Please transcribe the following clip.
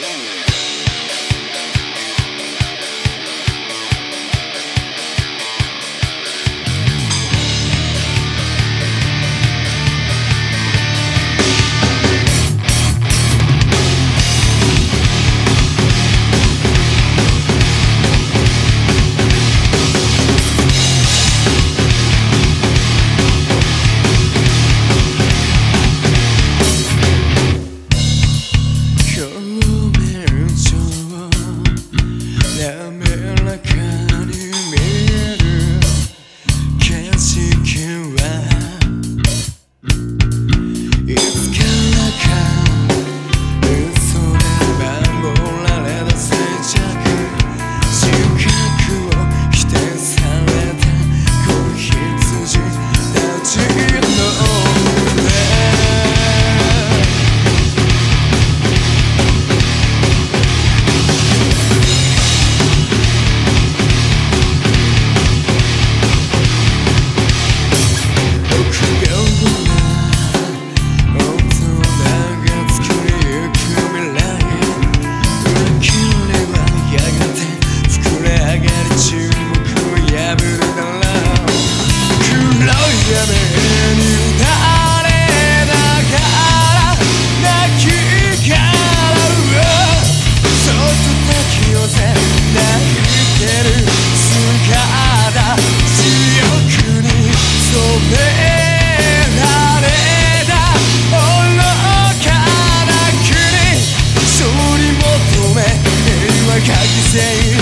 不 day.